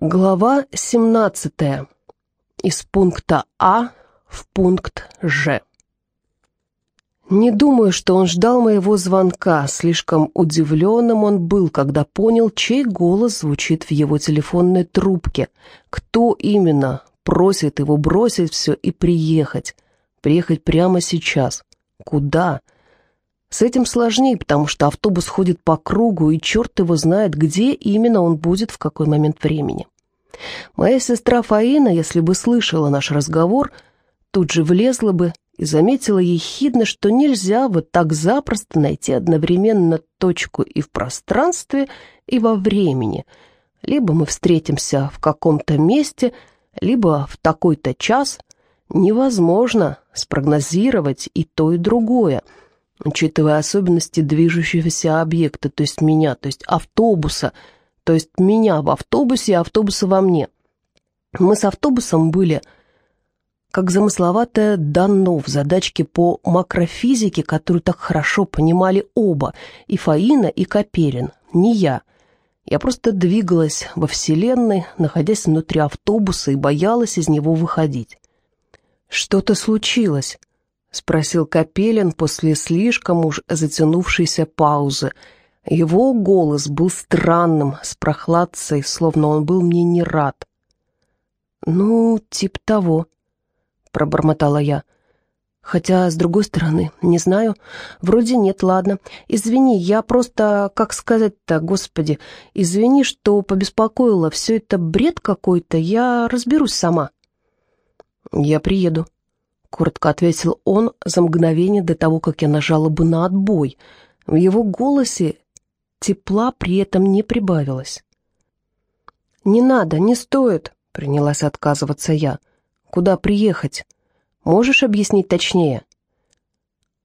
Глава 17. Из пункта А в пункт Ж. Не думаю, что он ждал моего звонка. Слишком удивленным он был, когда понял, чей голос звучит в его телефонной трубке. Кто именно просит его бросить все и приехать. Приехать прямо сейчас. Куда? Куда? С этим сложнее, потому что автобус ходит по кругу, и черт его знает, где именно он будет в какой момент времени. Моя сестра Фаина, если бы слышала наш разговор, тут же влезла бы и заметила ехидно, что нельзя вот так запросто найти одновременно точку и в пространстве, и во времени. Либо мы встретимся в каком-то месте, либо в такой-то час. Невозможно спрогнозировать и то, и другое — учитывая особенности движущегося объекта, то есть меня, то есть автобуса, то есть меня в автобусе автобуса во мне. Мы с автобусом были как замысловатое дано в задачке по макрофизике, которую так хорошо понимали оба, и Фаина, и Каперин, не я. Я просто двигалась во Вселенной, находясь внутри автобуса и боялась из него выходить. Что-то случилось. — спросил Капелин после слишком уж затянувшейся паузы. Его голос был странным, с прохладцей, словно он был мне не рад. «Ну, типа того», — пробормотала я. «Хотя, с другой стороны, не знаю. Вроде нет, ладно. Извини, я просто, как сказать-то, господи, извини, что побеспокоила. Все это бред какой-то, я разберусь сама». «Я приеду», — коротко ответил он за мгновение до того, как я нажала бы на отбой. В его голосе тепла при этом не прибавилось. «Не надо, не стоит», — принялась отказываться я. «Куда приехать? Можешь объяснить точнее?»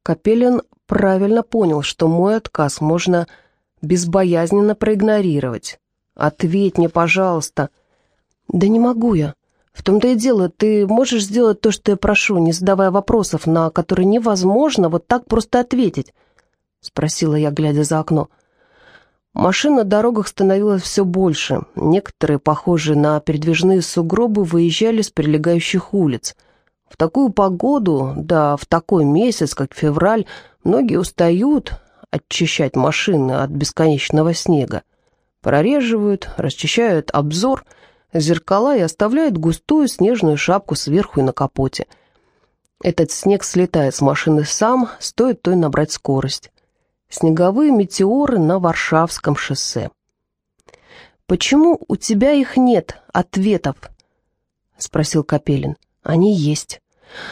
Капелин правильно понял, что мой отказ можно безбоязненно проигнорировать. «Ответь мне, пожалуйста». «Да не могу я», в том-то и дело, ты можешь сделать то, что я прошу, не задавая вопросов, на которые невозможно вот так просто ответить?» — спросила я, глядя за окно. Машин на дорогах становилось все больше. Некоторые, похожие на передвижные сугробы, выезжали с прилегающих улиц. В такую погоду, да в такой месяц, как февраль, многие устают очищать машины от бесконечного снега. Прореживают, расчищают обзор — зеркала и оставляет густую снежную шапку сверху и на капоте. Этот снег слетает с машины сам, стоит той набрать скорость. Снеговые метеоры на Варшавском шоссе. «Почему у тебя их нет, ответов?» — спросил Капелин. «Они есть.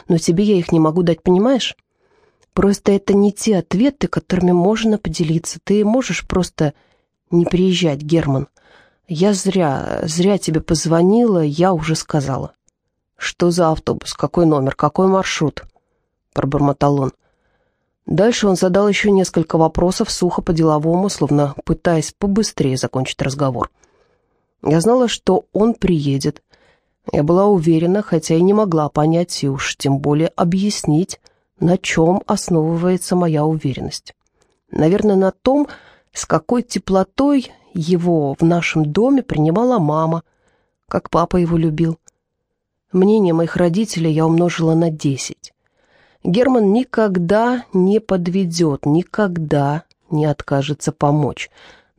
Но тебе я их не могу дать, понимаешь? Просто это не те ответы, которыми можно поделиться. Ты можешь просто не приезжать, Герман. «Я зря, зря тебе позвонила, я уже сказала». «Что за автобус? Какой номер? Какой маршрут?» Пробормотал он. Дальше он задал еще несколько вопросов, сухо по-деловому, словно пытаясь побыстрее закончить разговор. Я знала, что он приедет. Я была уверена, хотя и не могла понять и уж тем более объяснить, на чем основывается моя уверенность. Наверное, на том, с какой теплотой его в нашем доме принимала мама, как папа его любил. Мнение моих родителей я умножила на десять. Герман никогда не подведет, никогда не откажется помочь,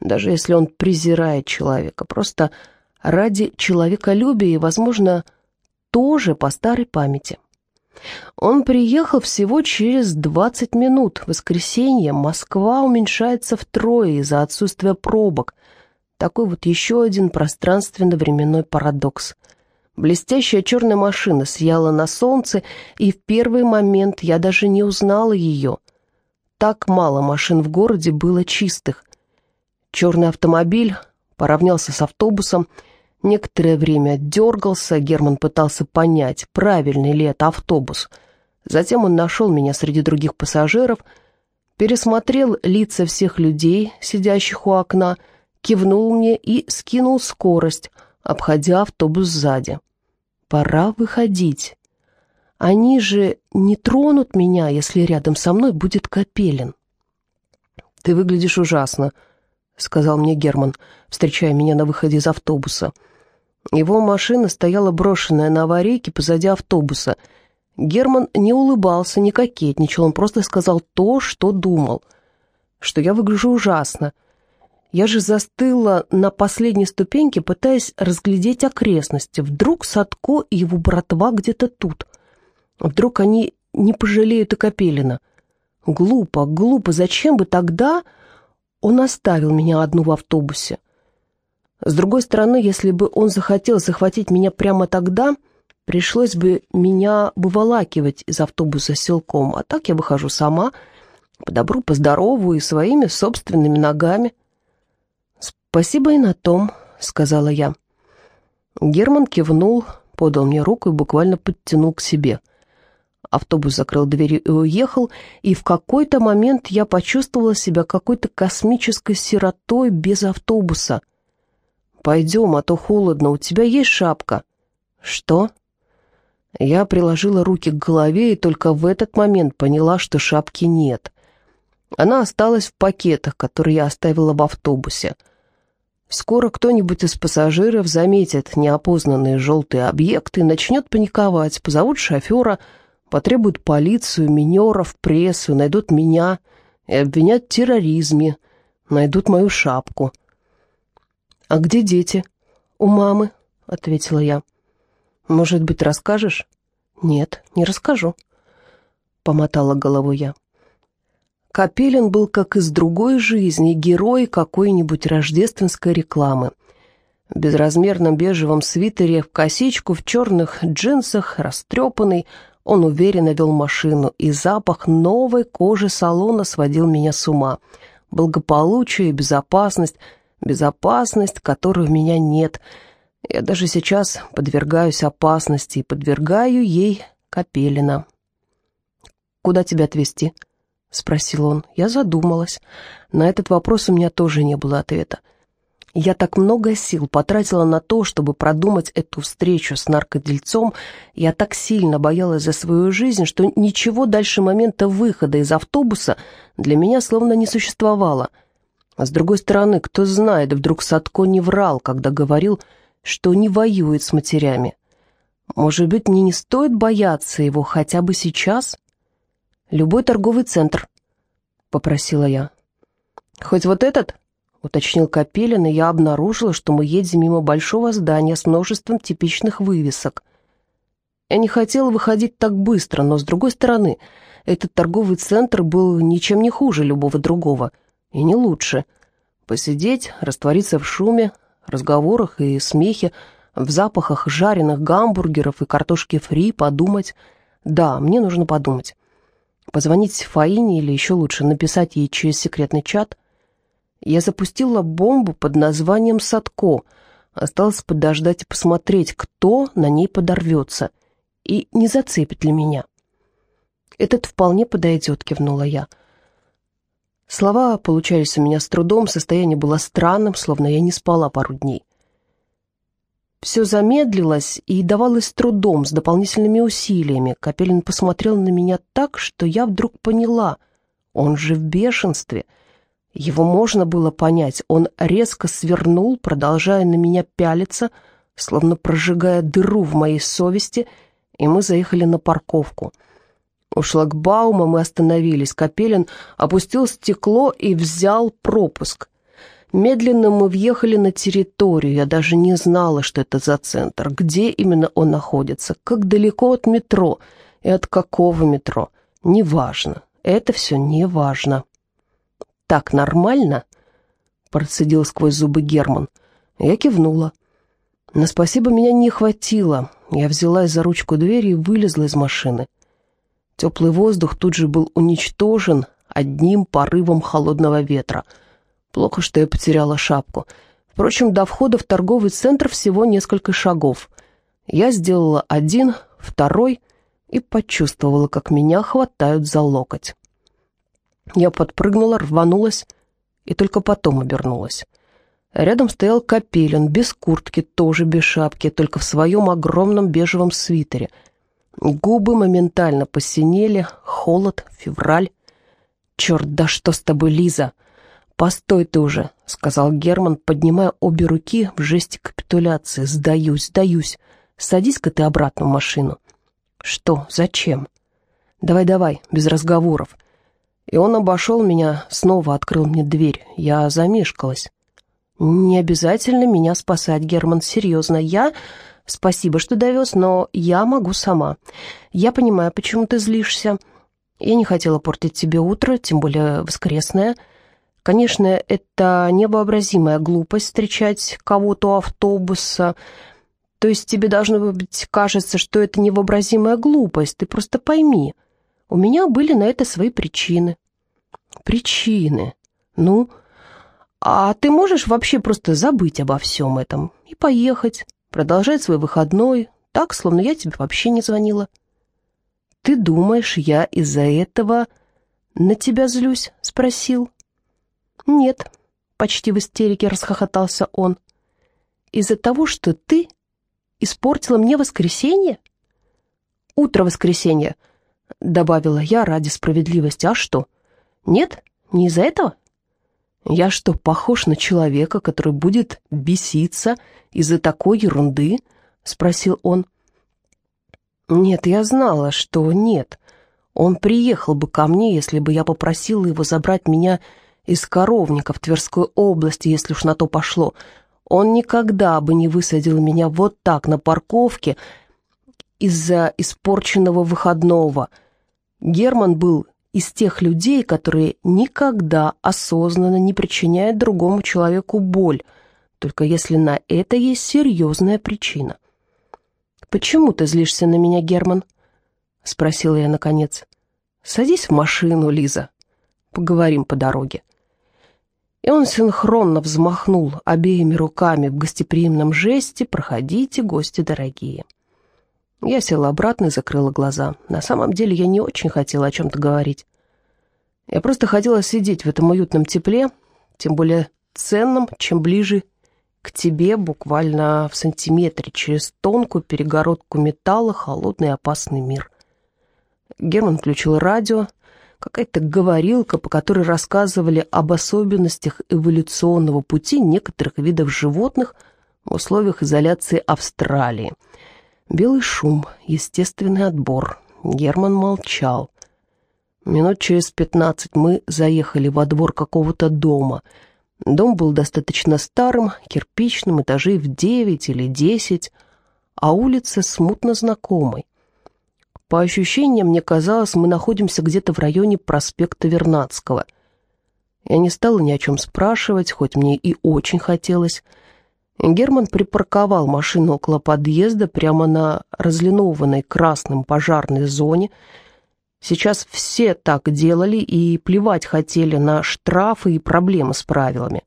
даже если он презирает человека, просто ради человеколюбия и, возможно, тоже по старой памяти. Он приехал всего через 20 минут. В воскресенье Москва уменьшается втрое из-за отсутствия пробок. Такой вот еще один пространственно-временной парадокс. Блестящая черная машина сияла на солнце, и в первый момент я даже не узнала ее. Так мало машин в городе было чистых. Черный автомобиль поравнялся с автобусом, Некоторое время дергался, Герман пытался понять, правильный ли это автобус. Затем он нашел меня среди других пассажиров, пересмотрел лица всех людей, сидящих у окна, кивнул мне и скинул скорость, обходя автобус сзади. «Пора выходить. Они же не тронут меня, если рядом со мной будет Капелин». «Ты выглядишь ужасно», — сказал мне Герман, встречая меня на выходе из автобуса. Его машина стояла брошенная на аварийке позади автобуса. Герман не улыбался, не кокетничал, он просто сказал то, что думал. Что я выгляжу ужасно. Я же застыла на последней ступеньке, пытаясь разглядеть окрестности. Вдруг Садко и его братва где-то тут. Вдруг они не пожалеют и Капелина. Глупо, глупо, зачем бы тогда он оставил меня одну в автобусе? С другой стороны, если бы он захотел захватить меня прямо тогда, пришлось бы меня выволакивать из автобуса силком, а так я выхожу сама, по добру, по здорову и своими собственными ногами. «Спасибо и на том», — сказала я. Герман кивнул, подал мне руку и буквально подтянул к себе — Автобус закрыл двери и уехал, и в какой-то момент я почувствовала себя какой-то космической сиротой без автобуса. «Пойдем, а то холодно, у тебя есть шапка?» «Что?» Я приложила руки к голове и только в этот момент поняла, что шапки нет. Она осталась в пакетах, которые я оставила в автобусе. Скоро кто-нибудь из пассажиров заметит неопознанные желтые объекты и начнет паниковать, позовут шофера — потребуют полицию, минеров, прессу, найдут меня и обвинят в терроризме, найдут мою шапку. «А где дети?» «У мамы», — ответила я. «Может быть, расскажешь?» «Нет, не расскажу», — помотала головой я. Капелин был как из другой жизни, герой какой-нибудь рождественской рекламы. В безразмерном бежевом свитере, в косичку, в черных джинсах, растрепанный, он уверенно вел машину, и запах новой кожи салона сводил меня с ума. Благополучие и безопасность, безопасность, которой у меня нет. Я даже сейчас подвергаюсь опасности и подвергаю ей Капелина. «Куда тебя отвезти?» — спросил он. Я задумалась. На этот вопрос у меня тоже не было ответа. Я так много сил потратила на то, чтобы продумать эту встречу с наркодельцом. Я так сильно боялась за свою жизнь, что ничего дальше момента выхода из автобуса для меня словно не существовало. А с другой стороны, кто знает, вдруг Садко не врал, когда говорил, что не воюет с матерями. Может быть, мне не стоит бояться его хотя бы сейчас? Любой торговый центр, — попросила я. Хоть вот этот? Уточнил Капелин, и я обнаружила, что мы едем мимо большого здания с множеством типичных вывесок. Я не хотела выходить так быстро, но, с другой стороны, этот торговый центр был ничем не хуже любого другого, и не лучше. Посидеть, раствориться в шуме, разговорах и смехе, в запахах жареных гамбургеров и картошки фри, подумать. Да, мне нужно подумать. Позвонить Фаине или еще лучше написать ей через секретный чат. Я запустила бомбу под названием «Садко». Осталось подождать и посмотреть, кто на ней подорвется. И не зацепит ли меня. «Этот вполне подойдет», — кивнула я. Слова получались у меня с трудом, состояние было странным, словно я не спала пару дней. Все замедлилось и давалось с трудом, с дополнительными усилиями. Капелин посмотрел на меня так, что я вдруг поняла. Он же в бешенстве — его можно было понять. Он резко свернул, продолжая на меня пялиться, словно прожигая дыру в моей совести, и мы заехали на парковку. У шлагбаума мы остановились. Капелин опустил стекло и взял пропуск. Медленно мы въехали на территорию. Я даже не знала, что это за центр, где именно он находится, как далеко от метро и от какого метро. Неважно. Это все неважно так нормально?» Процедил сквозь зубы Герман. Я кивнула. На спасибо меня не хватило. Я взялась за ручку двери и вылезла из машины. Теплый воздух тут же был уничтожен одним порывом холодного ветра. Плохо, что я потеряла шапку. Впрочем, до входа в торговый центр всего несколько шагов. Я сделала один, второй и почувствовала, как меня хватают за локоть. Я подпрыгнула, рванулась и только потом обернулась. Рядом стоял Капелин, без куртки, тоже без шапки, только в своем огромном бежевом свитере. Губы моментально посинели, холод, февраль. «Черт, да что с тобой, Лиза?» «Постой ты уже», — сказал Герман, поднимая обе руки в жесте капитуляции. «Сдаюсь, сдаюсь. Садись-ка ты обратно в машину». «Что? Зачем?» «Давай-давай, без разговоров». И он обошел меня, снова открыл мне дверь. Я замешкалась. «Не обязательно меня спасать, Герман, серьезно. Я... Спасибо, что довез, но я могу сама. Я понимаю, почему ты злишься. Я не хотела портить тебе утро, тем более воскресное. Конечно, это невообразимая глупость встречать кого-то у автобуса. То есть тебе должно быть кажется, что это невообразимая глупость. Ты просто пойми, у меня были на это свои причины». «Причины? Ну...» А ты можешь вообще просто забыть обо всем этом и поехать, продолжать свой выходной, так, словно я тебе вообще не звонила. Ты думаешь, я из-за этого на тебя злюсь? Спросил. Нет, почти в истерике расхохотался он. Из-за того, что ты испортила мне воскресенье? Утро воскресенья, добавила я ради справедливости. А что? Нет, не из-за этого? Я что, похож на человека, который будет беситься из-за такой ерунды?» — спросил он. «Нет, я знала, что нет. Он приехал бы ко мне, если бы я попросила его забрать меня из коровника в Тверской области, если уж на то пошло. Он никогда бы не высадил меня вот так на парковке из-за испорченного выходного. Герман был из тех людей, которые никогда осознанно не причиняют другому человеку боль, только если на это есть серьезная причина. «Почему ты злишься на меня, Герман?» — спросила я наконец. «Садись в машину, Лиза. Поговорим по дороге». И он синхронно взмахнул обеими руками в гостеприимном жесте «Проходите, гости дорогие». Я села обратно и закрыла глаза. На самом деле я не очень хотела о чем-то говорить. Я просто хотела сидеть в этом уютном тепле, тем более ценном, чем ближе к тебе, буквально в сантиметре, через тонкую перегородку металла, холодный и опасный мир. Герман включил радио, какая-то говорилка, по которой рассказывали об особенностях эволюционного пути некоторых видов животных в условиях изоляции Австралии — Белый шум, естественный отбор. Герман молчал. Минут через пятнадцать мы заехали во двор какого-то дома. Дом был достаточно старым, кирпичным, этажей в девять или десять, а улица смутно знакомой. По ощущениям, мне казалось, мы находимся где-то в районе проспекта Вернадского. Я не стала ни о чем спрашивать, хоть мне и очень хотелось. Герман припарковал машину около подъезда прямо на разлинованной красным пожарной зоне. Сейчас все так делали и плевать хотели на штрафы и проблемы с правилами.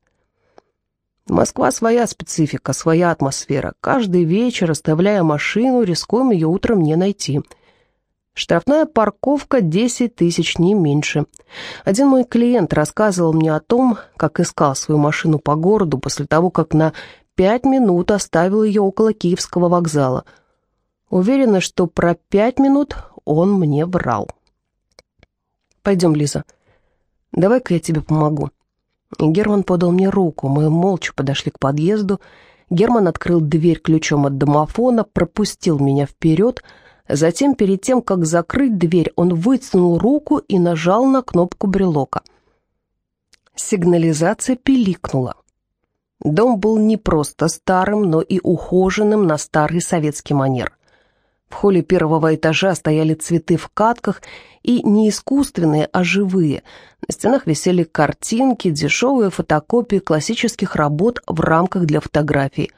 Москва своя специфика, своя атмосфера. Каждый вечер, оставляя машину, рискуем ее утром не найти. Штрафная парковка 10 тысяч, не меньше. Один мой клиент рассказывал мне о том, как искал свою машину по городу после того, как на пять минут оставил ее около Киевского вокзала. Уверена, что про пять минут он мне врал. «Пойдем, Лиза. Давай-ка я тебе помогу». Герман подал мне руку, мы молча подошли к подъезду. Герман открыл дверь ключом от домофона, пропустил меня вперед, затем, перед тем, как закрыть дверь, он вытянул руку и нажал на кнопку брелока. Сигнализация пиликнула. Дом был не просто старым, но и ухоженным на старый советский манер. В холле первого этажа стояли цветы в катках, и не искусственные, а живые. На стенах висели картинки, дешевые фотокопии классических работ в рамках для фотографий.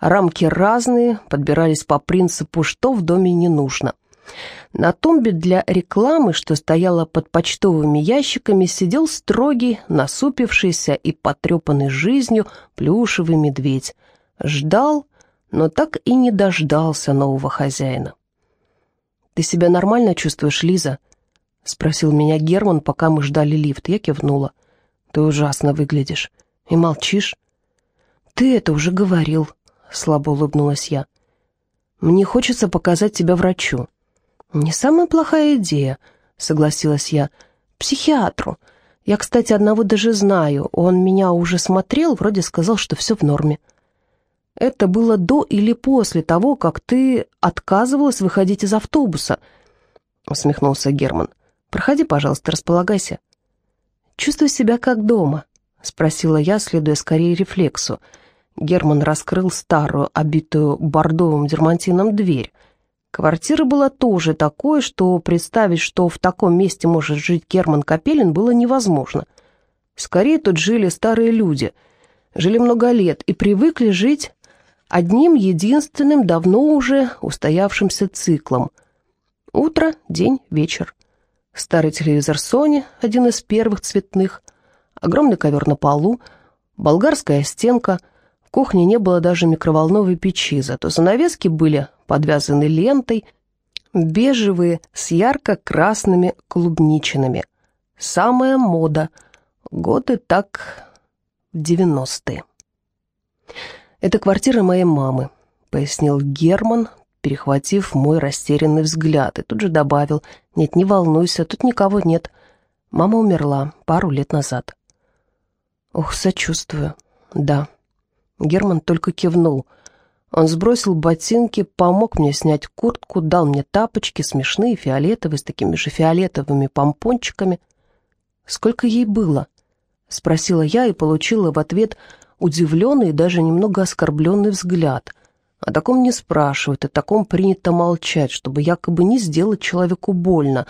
Рамки разные, подбирались по принципу «что в доме не нужно». На тумбе для рекламы, что стояла под почтовыми ящиками, сидел строгий, насупившийся и потрепанный жизнью плюшевый медведь. Ждал, но так и не дождался нового хозяина. «Ты себя нормально чувствуешь, Лиза?» — спросил меня Герман, пока мы ждали лифт. Я кивнула. «Ты ужасно выглядишь. И молчишь?» «Ты это уже говорил», — слабо улыбнулась я. «Мне хочется показать тебя врачу». «Не самая плохая идея», — согласилась я. «Психиатру. Я, кстати, одного даже знаю. Он меня уже смотрел, вроде сказал, что все в норме. Это было до или после того, как ты отказывалась выходить из автобуса, усмехнулся Герман. Проходи, пожалуйста, располагайся. Чувствуй себя как дома, спросила я, следуя скорее рефлексу. Герман раскрыл старую, обитую бордовым дермантином дверь. Квартира была тоже такой, что представить, что в таком месте может жить Герман Капелин, было невозможно. Скорее тут жили старые люди, жили много лет и привыкли жить одним единственным, давно уже устоявшимся циклом. Утро, день, вечер. Старый телевизор Sony, один из первых цветных, огромный ковер на полу, болгарская стенка — в кухне не было даже микроволновой печи, зато занавески были подвязаны лентой, бежевые с ярко-красными клубничинами. Самая мода. Годы так девяностые. «Это квартира моей мамы», — пояснил Герман, перехватив мой растерянный взгляд, и тут же добавил, «Нет, не волнуйся, тут никого нет. Мама умерла пару лет назад». «Ох, сочувствую. Да, Герман только кивнул. Он сбросил ботинки, помог мне снять куртку, дал мне тапочки, смешные, фиолетовые, с такими же фиолетовыми помпончиками. «Сколько ей было?» — спросила я и получила в ответ удивленный и даже немного оскорбленный взгляд. О таком не спрашивают, о таком принято молчать, чтобы якобы не сделать человеку больно.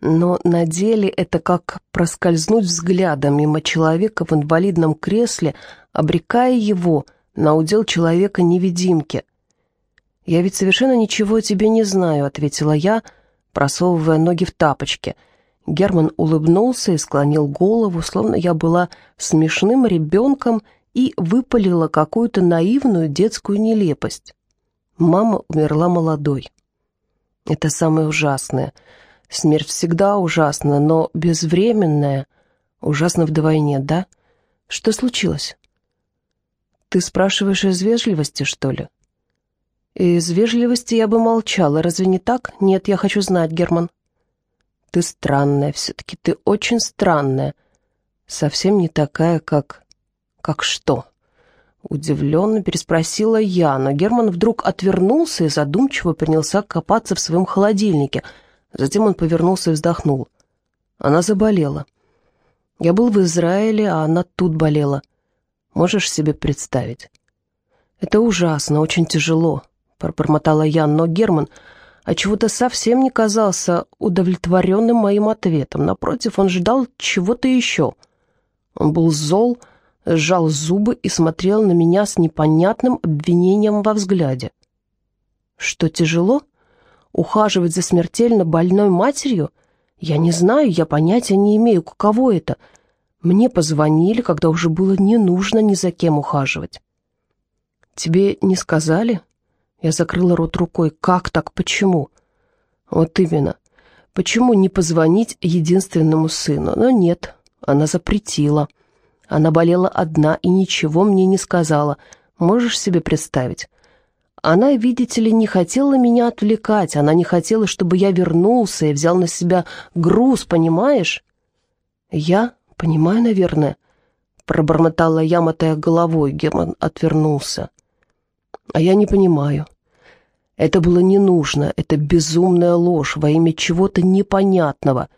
Но на деле это как проскользнуть взглядом мимо человека в инвалидном кресле, обрекая его на удел человека-невидимки. «Я ведь совершенно ничего о тебе не знаю», — ответила я, просовывая ноги в тапочки. Герман улыбнулся и склонил голову, словно я была смешным ребенком и выпалила какую-то наивную детскую нелепость. Мама умерла молодой. Это самое ужасное. Смерть всегда ужасна, но безвременная ужасно вдвойне, да? Что случилось? Ты спрашиваешь из вежливости, что ли? Из вежливости я бы молчала, разве не так? Нет, я хочу знать, Герман. Ты странная, все-таки ты очень странная. Совсем не такая, как... Как что? Удивленно переспросила я, но Герман вдруг отвернулся и задумчиво принялся копаться в своем холодильнике. Затем он повернулся и вздохнул. Она заболела. Я был в Израиле, а она тут болела. Можешь себе представить?» «Это ужасно, очень тяжело», — пробормотала я, но Герман отчего-то совсем не казался удовлетворенным моим ответом. Напротив, он ждал чего-то еще. Он был зол, сжал зубы и смотрел на меня с непонятным обвинением во взгляде. «Что, тяжело? Ухаживать за смертельно больной матерью? Я не знаю, я понятия не имею, каково это — мне позвонили, когда уже было не нужно ни за кем ухаживать. «Тебе не сказали?» Я закрыла рот рукой. «Как так? Почему?» «Вот именно. Почему не позвонить единственному сыну?» Но нет, она запретила. Она болела одна и ничего мне не сказала. Можешь себе представить? Она, видите ли, не хотела меня отвлекать. Она не хотела, чтобы я вернулся и взял на себя груз, понимаешь? Я «Понимаю, наверное», — пробормотала я, мотая головой. Герман отвернулся. «А я не понимаю. Это было не нужно, это безумная ложь во имя чего-то непонятного.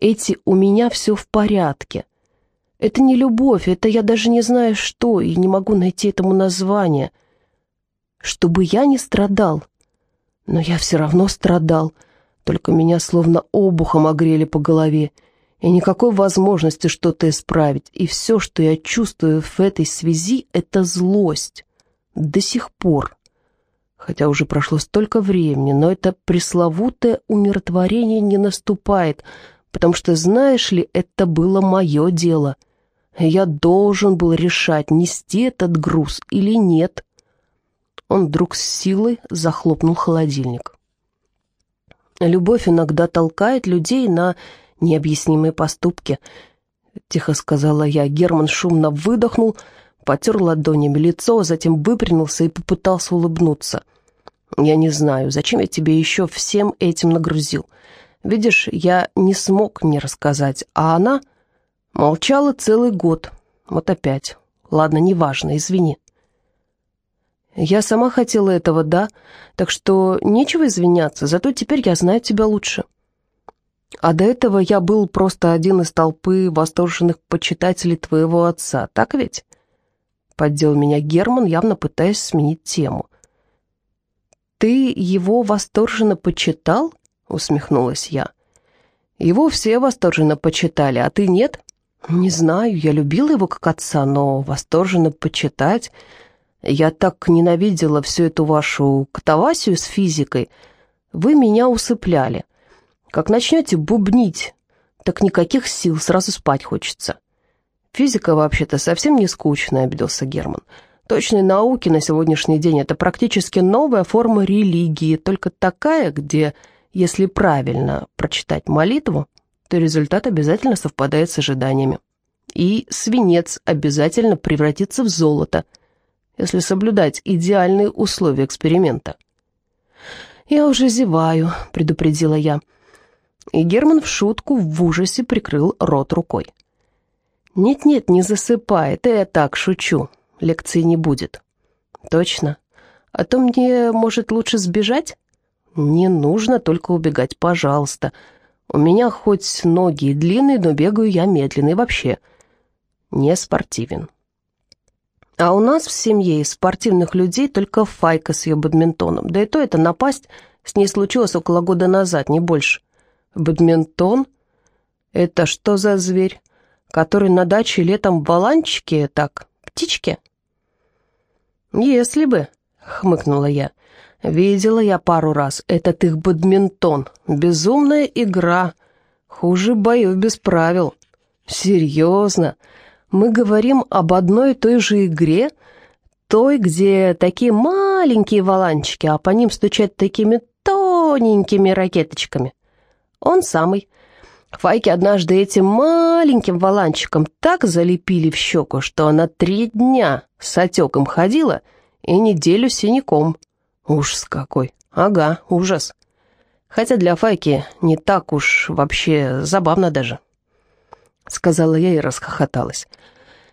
Эти «у меня все в порядке». Это не любовь, это я даже не знаю что, и не могу найти этому название. Чтобы я не страдал. Но я все равно страдал, только меня словно обухом огрели по голове, и никакой возможности что-то исправить. И все, что я чувствую в этой связи, это злость. До сих пор. Хотя уже прошло столько времени, но это пресловутое умиротворение не наступает, потому что, знаешь ли, это было мое дело. Я должен был решать, нести этот груз или нет. Он вдруг с силой захлопнул холодильник. Любовь иногда толкает людей на необъяснимые поступки», — тихо сказала я. Герман шумно выдохнул, потер ладонями лицо, а затем выпрямился и попытался улыбнуться. «Я не знаю, зачем я тебе еще всем этим нагрузил. Видишь, я не смог не рассказать, а она...» Молчала целый год. Вот опять. Ладно, неважно, извини. Я сама хотела этого, да, так что нечего извиняться, зато теперь я знаю тебя лучше. А до этого я был просто один из толпы восторженных почитателей твоего отца, так ведь? Поддел меня Герман, явно пытаясь сменить тему. «Ты его восторженно почитал?» — усмехнулась я. «Его все восторженно почитали, а ты нет?» «Не знаю, я любила его как отца, но восторженно почитать...» Я так ненавидела всю эту вашу катавасию с физикой. Вы меня усыпляли. Как начнете бубнить, так никаких сил, сразу спать хочется. Физика вообще-то совсем не скучная, обиделся Герман. Точные науки на сегодняшний день это практически новая форма религии, только такая, где, если правильно прочитать молитву, то результат обязательно совпадает с ожиданиями. И свинец обязательно превратится в золото – если соблюдать идеальные условия эксперимента. «Я уже зеваю», — предупредила я. И Герман в шутку в ужасе прикрыл рот рукой. «Нет-нет, не засыпай, это я так шучу. Лекции не будет». «Точно? А то мне, может, лучше сбежать?» «Не нужно только убегать, пожалуйста. У меня хоть ноги длинные, но бегаю я медленно и вообще не спортивен». А у нас в семье из спортивных людей только Файка с ее бадминтоном. Да и то это напасть с ней случилось около года назад, не больше. Бадминтон? Это что за зверь? Который на даче летом в баланчике, так, птички? Если бы, хмыкнула я. Видела я пару раз этот их бадминтон. Безумная игра. Хуже боев без правил. Серьезно. Мы говорим об одной и той же игре, той, где такие маленькие валанчики, а по ним стучат такими тоненькими ракеточками. Он самый. Файки однажды этим маленьким валанчиком так залепили в щеку, что она три дня с отеком ходила и неделю синяком. Ужас какой. Ага, ужас. Хотя для Файки не так уж вообще забавно даже. Сказала я и расхохоталась.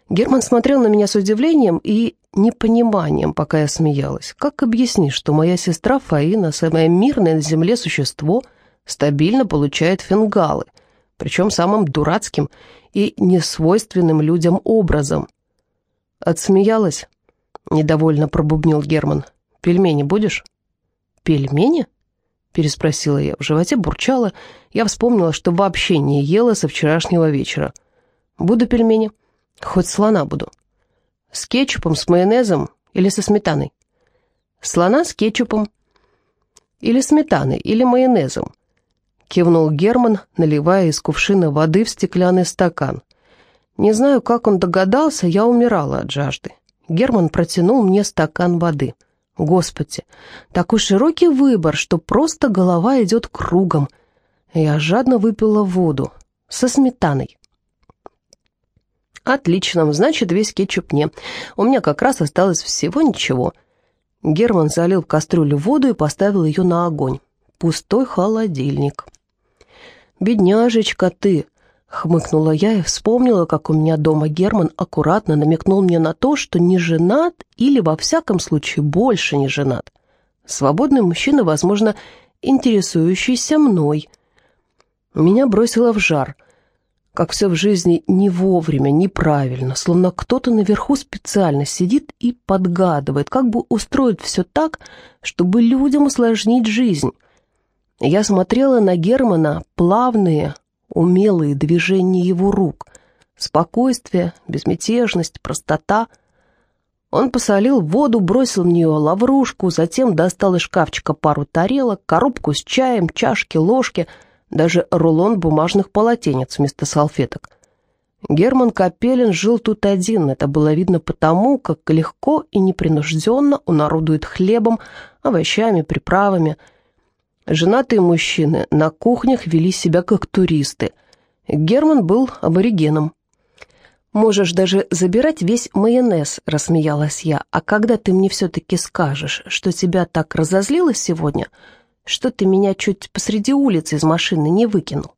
Герман смотрел на меня с удивлением и непониманием, пока я смеялась. Как объяснить, что моя сестра Фаина, самое мирное на земле существо, стабильно получает фингалы, причем самым дурацким и несвойственным людям образом? Отсмеялась? Недовольно пробубнил Герман. «Пельмени будешь?» «Пельмени?» Переспросила я. В животе бурчало. Я вспомнила, что вообще не ела со вчерашнего вечера. «Буду пельмени». Хоть слона буду. С кетчупом, с майонезом или со сметаной? Слона с кетчупом. Или сметаной, или майонезом. Кивнул Герман, наливая из кувшина воды в стеклянный стакан. Не знаю, как он догадался, я умирала от жажды. Герман протянул мне стакан воды. Господи, такой широкий выбор, что просто голова идет кругом. Я жадно выпила воду со сметаной. «Отлично, значит, весь кетчуп мне. У меня как раз осталось всего ничего». Герман залил в кастрюлю воду и поставил ее на огонь. Пустой холодильник. «Бедняжечка ты!» — хмыкнула я и вспомнила, как у меня дома Герман аккуратно намекнул мне на то, что не женат или, во всяком случае, больше не женат. Свободный мужчина, возможно, интересующийся мной. Меня бросило в жар — как все в жизни не вовремя, неправильно, словно кто-то наверху специально сидит и подгадывает, как бы устроить все так, чтобы людям усложнить жизнь. Я смотрела на Германа плавные, умелые движения его рук, спокойствие, безмятежность, простота. Он посолил воду, бросил в нее лаврушку, затем достал из шкафчика пару тарелок, коробку с чаем, чашки, ложки — даже рулон бумажных полотенец вместо салфеток. Герман Капелин жил тут один, это было видно потому, как легко и непринужденно он орудует хлебом, овощами, приправами. Женатые мужчины на кухнях вели себя как туристы. Герман был аборигеном. «Можешь даже забирать весь майонез», — рассмеялась я. «А когда ты мне все-таки скажешь, что тебя так разозлило сегодня, что ты меня чуть посреди улицы из машины не выкинул?»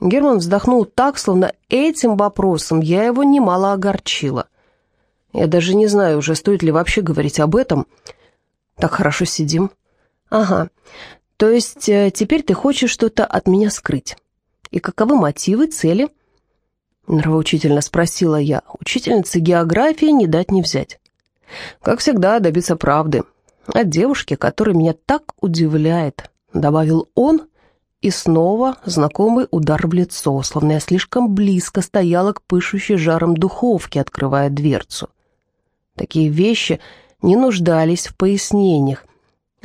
Герман вздохнул так, словно этим вопросом я его немало огорчила. Я даже не знаю уже, стоит ли вообще говорить об этом. Так хорошо сидим. Ага, то есть э, теперь ты хочешь что-то от меня скрыть. И каковы мотивы, цели? Нравоучительно спросила я. Учительнице географии не дать не взять. Как всегда, добиться правды. От девушки, которая меня так удивляет, добавил он, и снова знакомый удар в лицо, словно я слишком близко стояла к пышущей жаром духовке, открывая дверцу. Такие вещи не нуждались в пояснениях.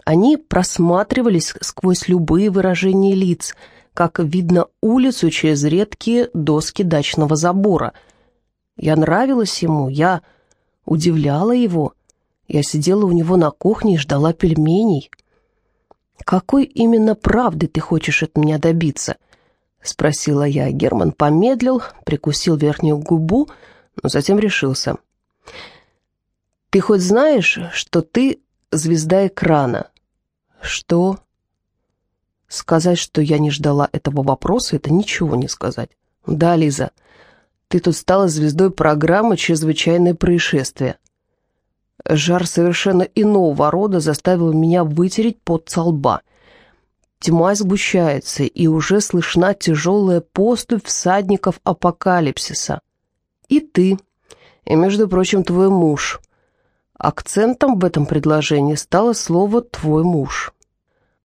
Они просматривались сквозь любые выражения лиц, как видно улицу через редкие доски дачного забора. Я нравилась ему, я удивляла его. Я сидела у него на кухне и ждала пельменей. «Какой именно правды ты хочешь от меня добиться?» — спросила я. Герман помедлил, прикусил верхнюю губу, но затем решился. «Ты хоть знаешь, что ты звезда экрана?» «Что?» Сказать, что я не ждала этого вопроса, это ничего не сказать. «Да, Лиза, ты тут стала звездой программы «Чрезвычайное происшествие». Жар совершенно иного рода заставил меня вытереть пот со лба. Тьма сгущается, и уже слышна тяжелая поступь всадников апокалипсиса. И ты, и, между прочим, твой муж. Акцентом в этом предложении стало слово «твой муж».